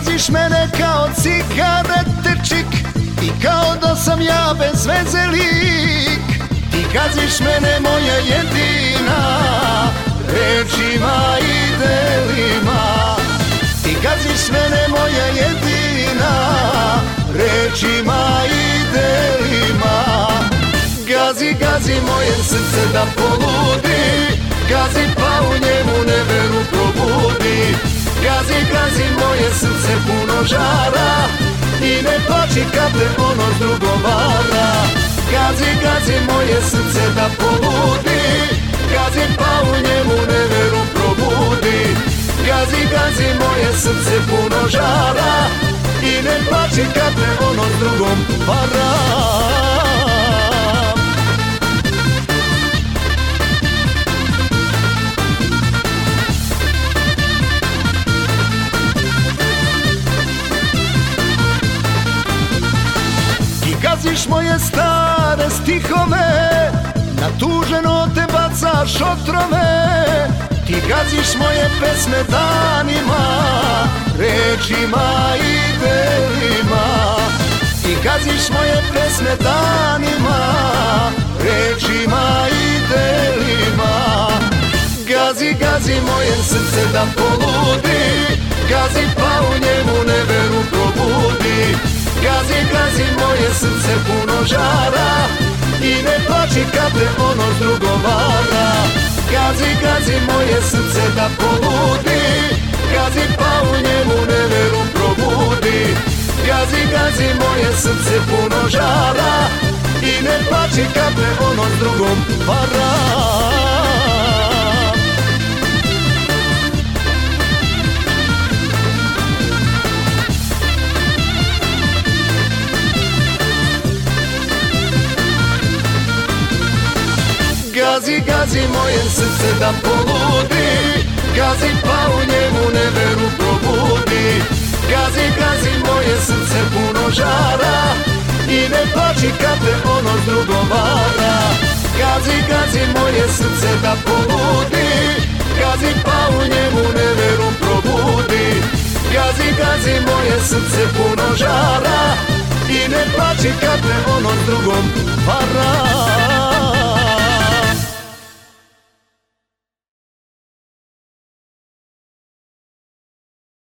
gaziš mene kao cigarete čik. I kao da sam ja bez veze lik. Ti gaziš mene moja jedina. Rečima i delima. Ti gaziš mene moja jedina. Rečima i delima. Gazi, gazi moje srce da poludi žara I ne plači kad te ono s drugom vara. Gazi, gazi moje srce da poludi Gazi pa u njemu neveru probudi. Gazi, gazi moje srce puno žara I ne plači kad te ono s drugom vara gaziš moje stare stihove Natuženo te bacaš otrove Ti gaziš moje pesme danima Rečima i delima. Ti gaziš moje pesme danima Rečima i delima. Gazi, gazi moje srce da poludi Gazi pa u njemu neveru probudi Gazi, gazi moje srce puno žara I ne plači kad te ono s drugom vara. Gazi, gazi moje srce da poludi Gazi pa u njemu neveru probudi. Gazi, gazi moje srce puno žara I ne plači kad te ono s drugom vara Gazi, gazi moje srce da poludi. Gazi pa u njemu neveru probudi. Gazi, gazi moje srce puno žara. I ne plači kad te ono s drugom vara. Gazi, gazi moje srce da poludi. Gazi pa u njemu neveru probudi. Gazi, gazi moje srce puno žara. I ne plači kad te ono drugom vara